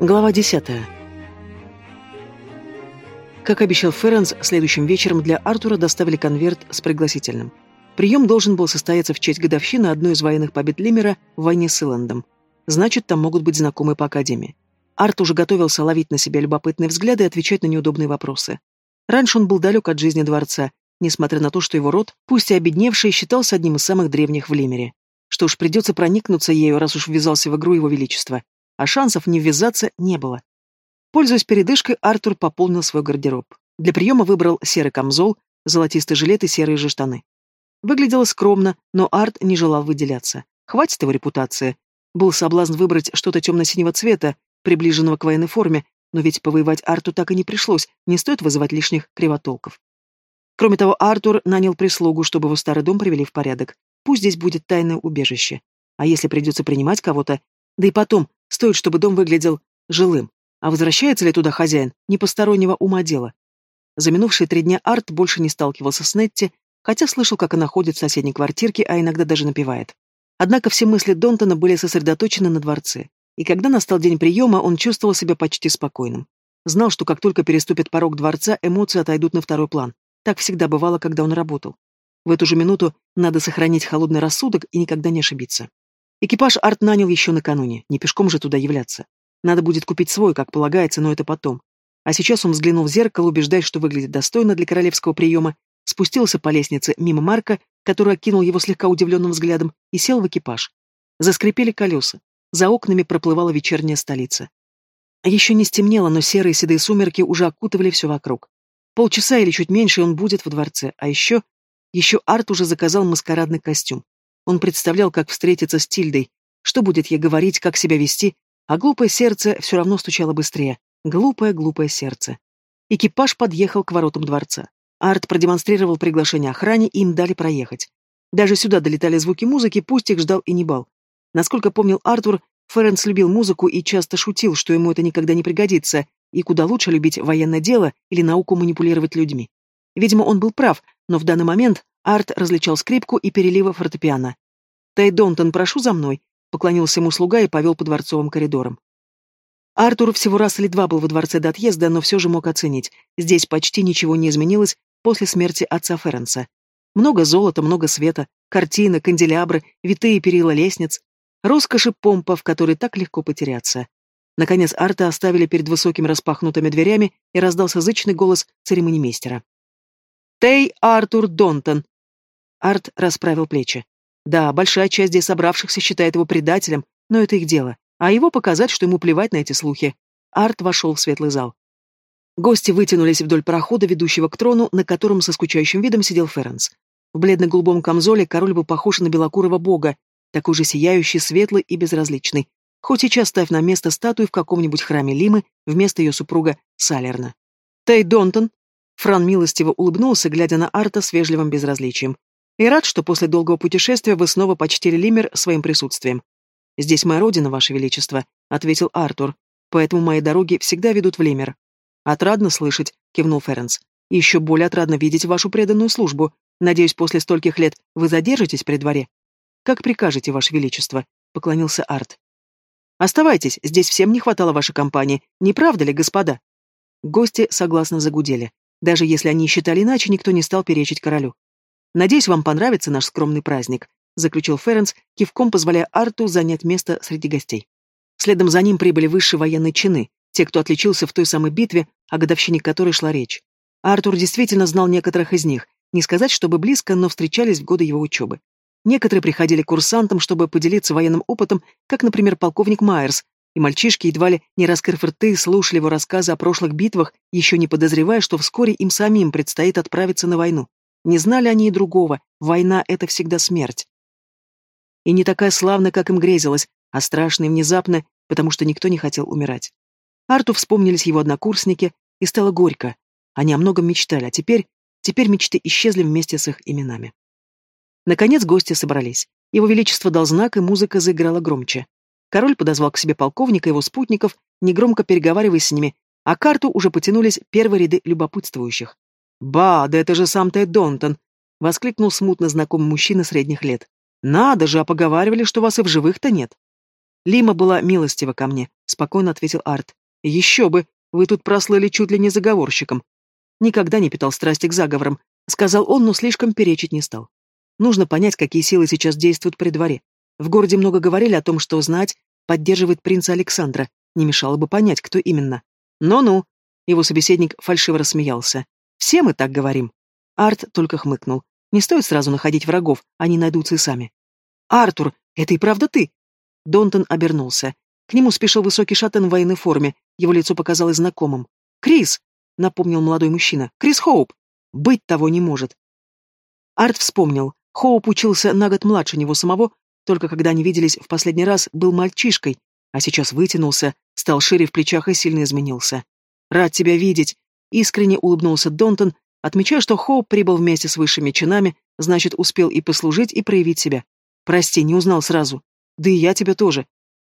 Глава 10. Как обещал Ференс, следующим вечером для Артура доставили конверт с пригласительным. Прием должен был состояться в честь годовщины одной из военных побед Лимера в войне с Иландом. Значит, там могут быть знакомые по Академии. Арт уже готовился ловить на себя любопытные взгляды и отвечать на неудобные вопросы. Раньше он был далек от жизни дворца, несмотря на то, что его род, пусть и обедневший, считался одним из самых древних в Лимере. Что ж, придется проникнуться ею, раз уж ввязался в игру его величества а шансов не ввязаться не было. Пользуясь передышкой, Артур пополнил свой гардероб. Для приема выбрал серый камзол, золотистый жилет и серые же штаны. Выглядело скромно, но Арт не желал выделяться. Хватит его репутации. Был соблазн выбрать что-то темно-синего цвета, приближенного к военной форме, но ведь повоевать Арту так и не пришлось, не стоит вызывать лишних кривотолков. Кроме того, Артур нанял прислугу, чтобы его старый дом привели в порядок. Пусть здесь будет тайное убежище. А если придется принимать кого-то, да и потом, Стоит, чтобы дом выглядел жилым. А возвращается ли туда хозяин, не постороннего ума дело? За минувшие три дня Арт больше не сталкивался с Нетти, хотя слышал, как она ходит в соседней квартирке, а иногда даже напевает. Однако все мысли Донтона были сосредоточены на дворце, и когда настал день приема, он чувствовал себя почти спокойным. Знал, что как только переступит порог дворца, эмоции отойдут на второй план. Так всегда бывало, когда он работал. В эту же минуту надо сохранить холодный рассудок и никогда не ошибиться. Экипаж Арт нанял еще накануне, не пешком же туда являться. Надо будет купить свой, как полагается, но это потом. А сейчас он взглянул в зеркало, убеждаясь, что выглядит достойно для королевского приема, спустился по лестнице мимо Марка, который окинул его слегка удивленным взглядом, и сел в экипаж. Заскрипели колеса. За окнами проплывала вечерняя столица. Еще не стемнело, но серые седые сумерки уже окутывали все вокруг. Полчаса или чуть меньше, и он будет во дворце. А еще... Еще Арт уже заказал маскарадный костюм. Он представлял, как встретиться с Тильдой, что будет ей говорить, как себя вести, а глупое сердце все равно стучало быстрее. Глупое, глупое сердце. Экипаж подъехал к воротам дворца. Арт продемонстрировал приглашение охране, и им дали проехать. Даже сюда долетали звуки музыки, пусть их ждал и не бал. Насколько помнил Артур, Ференс любил музыку и часто шутил, что ему это никогда не пригодится, и куда лучше любить военное дело или науку манипулировать людьми. Видимо, он был прав, но в данный момент Арт различал скрипку и переливы фортепиано. «Тай Донтон, прошу за мной», — поклонился ему слуга и повел по дворцовым коридорам. Артур всего раз или два был во дворце до отъезда, но все же мог оценить. Здесь почти ничего не изменилось после смерти отца Ференса. Много золота, много света, картины, канделябры, витые перила лестниц. Роскоши помпа, в которой так легко потеряться. Наконец Арта оставили перед высокими распахнутыми дверями, и раздался зычный голос церемонимейстера. «Тей Артур Донтон, Арт расправил плечи. Да, большая часть здесь собравшихся считает его предателем, но это их дело. А его показать, что ему плевать на эти слухи. Арт вошел в светлый зал. Гости вытянулись вдоль прохода, ведущего к трону, на котором со скучающим видом сидел Ференс. В бледно-голубом камзоле король был похож на белокурого бога, такой же сияющий, светлый и безразличный. Хоть сейчас ставь на место статуи в каком-нибудь храме Лимы вместо ее супруга Салерна. Тей Донтон. Фран милостиво улыбнулся, глядя на Арта с вежливым безразличием. И рад, что после долгого путешествия вы снова почтили Лимер своим присутствием. Здесь моя родина, Ваше Величество, ответил Артур. Поэтому мои дороги всегда ведут в Лимер. Отрадно слышать, кивнул Ференс. Еще более отрадно видеть вашу преданную службу. Надеюсь, после стольких лет вы задержитесь при дворе. Как прикажете, Ваше Величество, поклонился Арт. Оставайтесь, здесь всем не хватало вашей компании, не правда ли, господа? Гости согласно загудели. Даже если они считали иначе, никто не стал перечить королю. «Надеюсь, вам понравится наш скромный праздник», — заключил Ференс, кивком позволяя Арту занять место среди гостей. Следом за ним прибыли высшие военные чины, те, кто отличился в той самой битве, о годовщине которой шла речь. Артур действительно знал некоторых из них, не сказать, чтобы близко, но встречались в годы его учебы. Некоторые приходили курсантам, чтобы поделиться военным опытом, как, например, полковник Майерс, и мальчишки, едва ли не раскрыв рты, слушали его рассказы о прошлых битвах, еще не подозревая, что вскоре им самим предстоит отправиться на войну. Не знали они и другого. Война — это всегда смерть. И не такая славная, как им грезилось, а страшная и внезапная, потому что никто не хотел умирать. Арту вспомнились его однокурсники, и стало горько. Они о многом мечтали, а теперь... Теперь мечты исчезли вместе с их именами. Наконец гости собрались. Его Величество дал знак, и музыка заиграла громче. Король подозвал к себе полковника и его спутников, негромко переговариваясь с ними, а карту уже потянулись первые ряды любопытствующих. «Ба, да это же сам Тед Донтон!» — воскликнул смутно знакомый мужчина средних лет. «Надо же, а поговаривали, что вас и в живых-то нет». Лима была милостива ко мне, спокойно ответил Арт. Еще бы, вы тут прослыли чуть ли не заговорщиком. Никогда не питал страсти к заговорам, сказал он, но слишком перечить не стал. Нужно понять, какие силы сейчас действуют при дворе. В городе много говорили о том, что знать поддерживает принца Александра. Не мешало бы понять, кто именно. «Ну-ну», — его собеседник фальшиво рассмеялся. «Все мы так говорим». Арт только хмыкнул. «Не стоит сразу находить врагов, они найдутся и сами». «Артур, это и правда ты?» Донтон обернулся. К нему спешил высокий шатен в военной форме. Его лицо показалось знакомым. «Крис!» — напомнил молодой мужчина. «Крис Хоуп!» «Быть того не может!» Арт вспомнил. Хоуп учился на год младше него самого, только когда они виделись в последний раз, был мальчишкой, а сейчас вытянулся, стал шире в плечах и сильно изменился. «Рад тебя видеть!» — искренне улыбнулся Донтон, отмечая, что Хоуп прибыл вместе с высшими чинами, значит, успел и послужить, и проявить себя. «Прости, не узнал сразу. Да и я тебя тоже».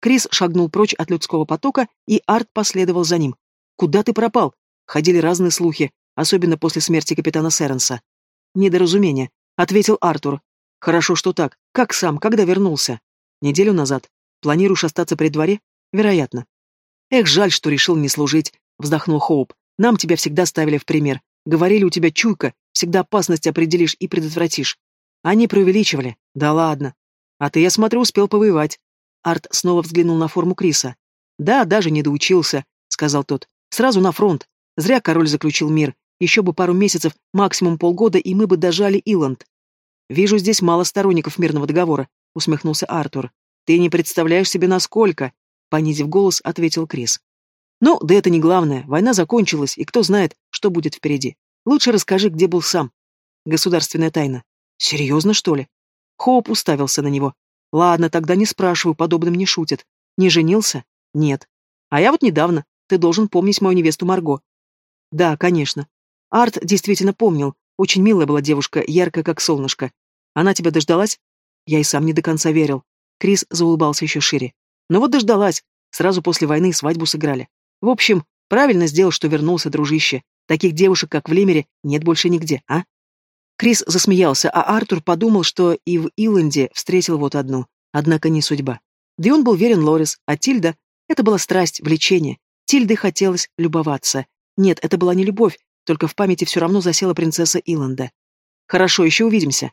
Крис шагнул прочь от людского потока, и Арт последовал за ним. «Куда ты пропал?» Ходили разные слухи, особенно после смерти капитана Сэренса. «Недоразумение», — ответил Артур. «Хорошо, что так. Как сам, когда вернулся?» «Неделю назад. Планируешь остаться при дворе?» «Вероятно». «Эх, жаль, что решил не служить», — вздохнул Хоуп. «Нам тебя всегда ставили в пример. Говорили, у тебя чуйка, всегда опасность определишь и предотвратишь. Они преувеличивали. Да ладно. А ты, я смотрю, успел повоевать. Арт снова взглянул на форму Криса. Да, даже не доучился, сказал тот. Сразу на фронт. Зря король заключил мир. Еще бы пару месяцев, максимум полгода, и мы бы дожали Иланд. Вижу здесь мало сторонников мирного договора, усмехнулся Артур. Ты не представляешь себе, насколько, понизив голос, ответил Крис. Ну, да это не главное. Война закончилась, и кто знает, что будет впереди. Лучше расскажи, где был сам. Государственная тайна. Серьезно, что ли? Хоуп уставился на него. Ладно, тогда не спрашиваю, подобным не шутят. Не женился? Нет. А я вот недавно. Ты должен помнить мою невесту Марго. Да, конечно. Арт действительно помнил. Очень милая была девушка, яркая как солнышко. Она тебя дождалась? Я и сам не до конца верил. Крис заулыбался еще шире. Но вот дождалась. Сразу после войны свадьбу сыграли. В общем, правильно сделал, что вернулся, дружище. Таких девушек, как в Лемере, нет больше нигде, а? Крис засмеялся, а Артур подумал, что и в Илленде встретил вот одну, однако не судьба. Да и он был верен Лорис, а Тильда — это была страсть, влечение. Тильде хотелось любоваться. Нет, это была не любовь, только в памяти все равно засела принцесса Илленда. «Хорошо, еще увидимся».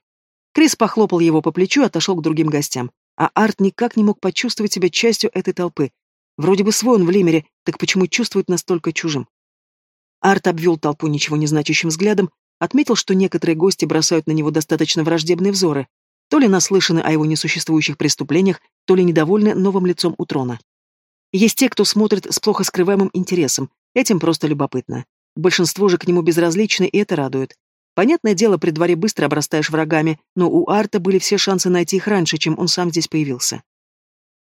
Крис похлопал его по плечу и отошел к другим гостям. А Арт никак не мог почувствовать себя частью этой толпы. Вроде бы свой он в Лимере, так почему чувствует настолько чужим? Арт обвел толпу ничего не значащим взглядом, Отметил, что некоторые гости бросают на него достаточно враждебные взоры, то ли наслышаны о его несуществующих преступлениях, то ли недовольны новым лицом у трона. Есть те, кто смотрит с плохо скрываемым интересом, этим просто любопытно. Большинство же к нему безразличны, и это радует. Понятное дело, при дворе быстро обрастаешь врагами, но у Арта были все шансы найти их раньше, чем он сам здесь появился.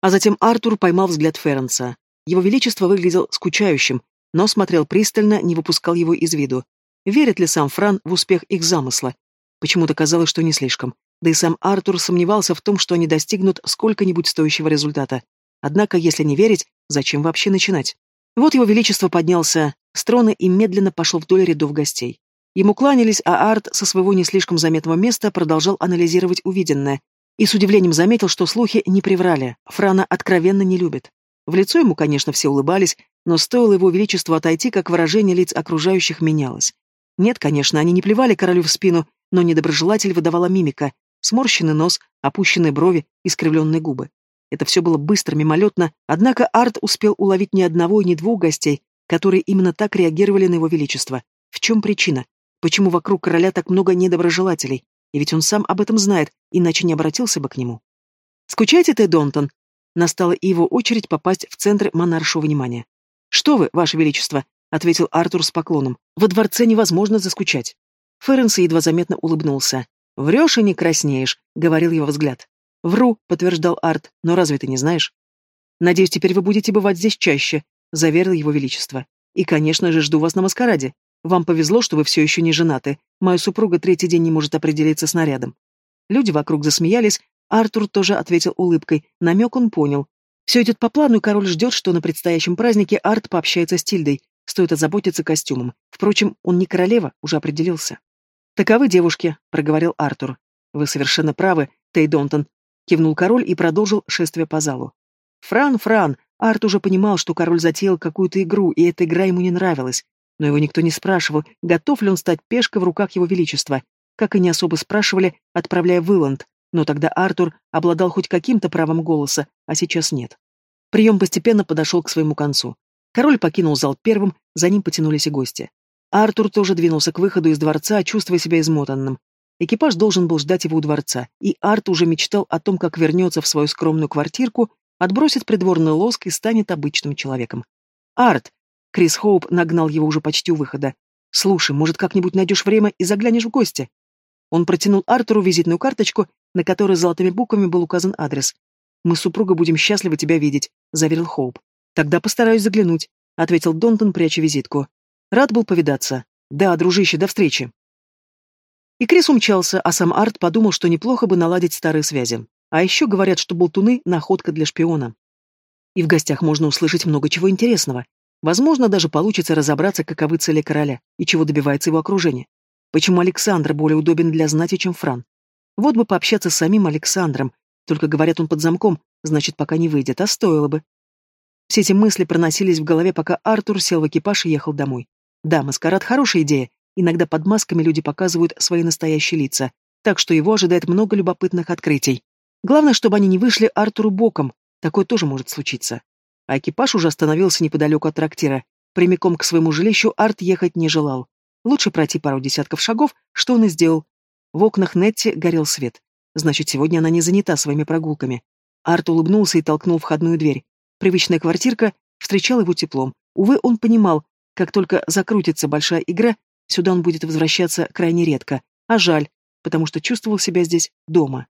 А затем Артур поймал взгляд Ференса. Его Величество выглядел скучающим, но смотрел пристально, не выпускал его из виду. Верит ли сам Фран в успех их замысла? Почему-то казалось, что не слишком. Да и сам Артур сомневался в том, что они достигнут сколько-нибудь стоящего результата. Однако, если не верить, зачем вообще начинать? Вот его величество поднялся с трона и медленно пошел вдоль рядов гостей. Ему кланялись, а Арт со своего не слишком заметного места продолжал анализировать увиденное. И с удивлением заметил, что слухи не приврали. Франа откровенно не любит. В лицо ему, конечно, все улыбались, но стоило его величеству отойти, как выражение лиц окружающих менялось. Нет, конечно, они не плевали королю в спину, но недоброжелатель выдавала мимика, сморщенный нос, опущенные брови, искривленные губы. Это все было быстро, мимолетно, однако Арт успел уловить ни одного и ни двух гостей, которые именно так реагировали на его величество. В чем причина? Почему вокруг короля так много недоброжелателей? И ведь он сам об этом знает, иначе не обратился бы к нему. «Скучаете ты, Донтон?» Настала и его очередь попасть в центр монаршего внимания. «Что вы, ваше величество?» ответил Артур с поклоном. Во дворце невозможно заскучать. Ференс едва заметно улыбнулся. «Врешь и не краснеешь», — говорил его взгляд. «Вру», — подтверждал Арт, — «но разве ты не знаешь?» «Надеюсь, теперь вы будете бывать здесь чаще», — заверил его величество. «И, конечно же, жду вас на маскараде. Вам повезло, что вы все еще не женаты. Моя супруга третий день не может определиться с нарядом». Люди вокруг засмеялись, Артур тоже ответил улыбкой. Намек он понял. Все идет по плану, и король ждет, что на предстоящем празднике Арт пообщается с Тильдой, Стоит озаботиться костюмом. Впрочем, он не королева, уже определился. «Таковы девушки», — проговорил Артур. «Вы совершенно правы, Тей Донтон», — кивнул король и продолжил шествие по залу. Фран, Фран! Арт уже понимал, что король затеял какую-то игру, и эта игра ему не нравилась. Но его никто не спрашивал, готов ли он стать пешкой в руках его величества, как и не особо спрашивали, отправляя в но тогда Артур обладал хоть каким-то правом голоса, а сейчас нет. Прием постепенно подошел к своему концу. Король покинул зал первым, за ним потянулись и гости. Артур тоже двинулся к выходу из дворца, чувствуя себя измотанным. Экипаж должен был ждать его у дворца, и Арт уже мечтал о том, как вернется в свою скромную квартирку, отбросит придворный лоск и станет обычным человеком. «Арт!» — Крис Хоуп нагнал его уже почти у выхода. «Слушай, может, как-нибудь найдешь время и заглянешь в гости?» Он протянул Артуру визитную карточку, на которой золотыми буквами был указан адрес. «Мы с супругой будем счастливы тебя видеть», — заверил Хоуп. «Тогда постараюсь заглянуть», — ответил Донтон, пряча визитку. «Рад был повидаться. Да, дружище, до встречи». И Крис умчался, а сам Арт подумал, что неплохо бы наладить старые связи. А еще говорят, что болтуны — находка для шпиона. И в гостях можно услышать много чего интересного. Возможно, даже получится разобраться, каковы цели короля и чего добивается его окружение. Почему Александр более удобен для знати, чем Фран? Вот бы пообщаться с самим Александром, только говорят он под замком, значит, пока не выйдет, а стоило бы. Все эти мысли проносились в голове, пока Артур сел в экипаж и ехал домой. Да, маскарад — хорошая идея. Иногда под масками люди показывают свои настоящие лица, так что его ожидает много любопытных открытий. Главное, чтобы они не вышли Артуру боком, такое тоже может случиться. А экипаж уже остановился неподалеку от трактира. Прямиком к своему жилищу Арт ехать не желал. Лучше пройти пару десятков шагов, что он и сделал. В окнах Нетти горел свет. Значит, сегодня она не занята своими прогулками. Арт улыбнулся и толкнул входную дверь. Привычная квартирка встречала его теплом. Увы, он понимал, как только закрутится большая игра, сюда он будет возвращаться крайне редко. А жаль, потому что чувствовал себя здесь дома.